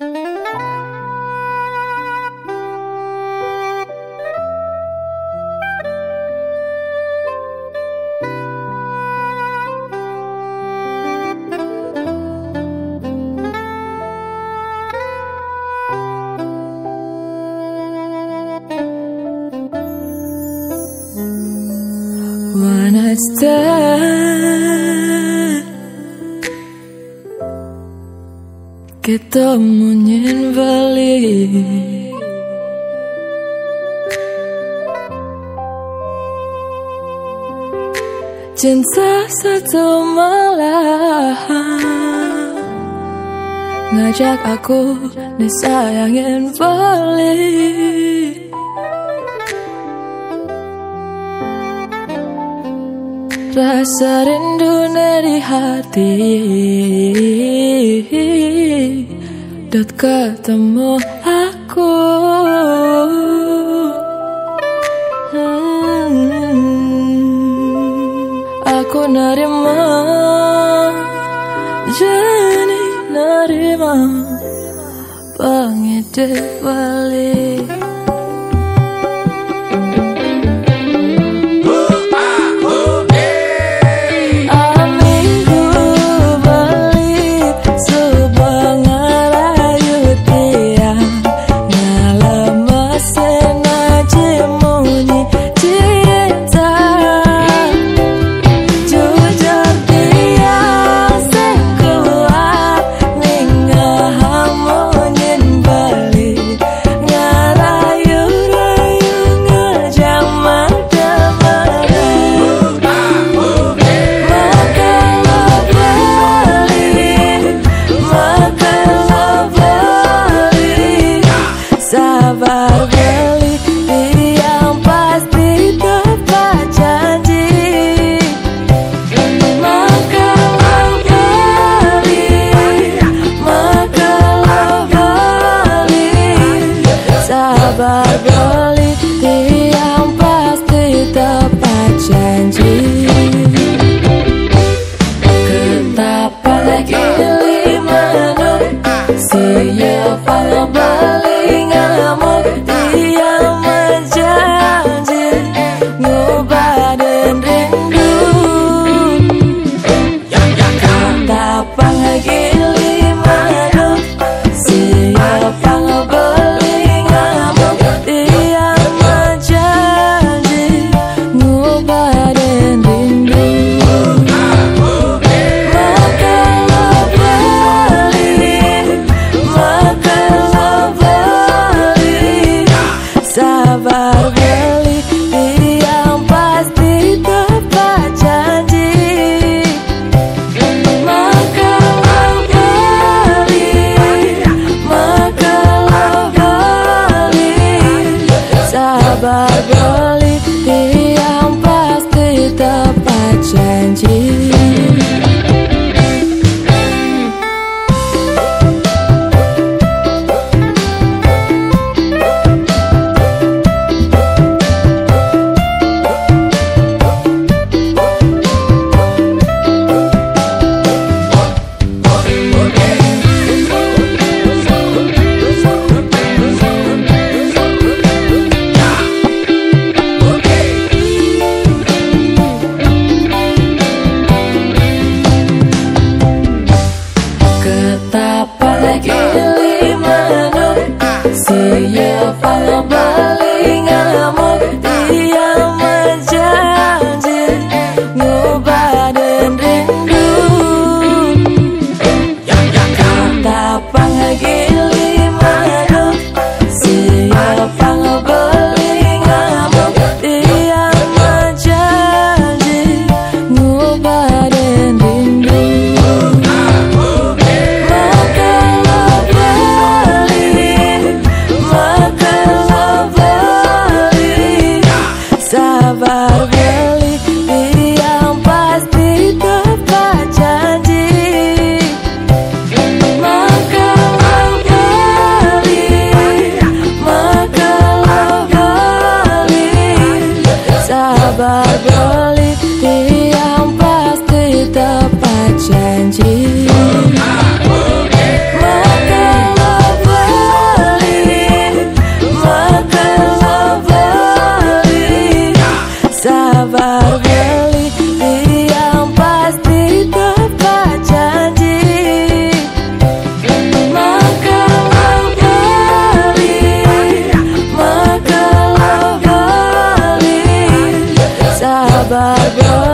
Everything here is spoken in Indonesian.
When it's done Kita munyin balik. Cinta satu malam Ngajak aku disayangin balik Rasa rindu dari hati. Dot ketemu aku. Hmm, Aku nerima. Jadi nerima. Pengedep balik Chỉ Barbara. falla, falla, maligna la. acabar bien. Bye-bye.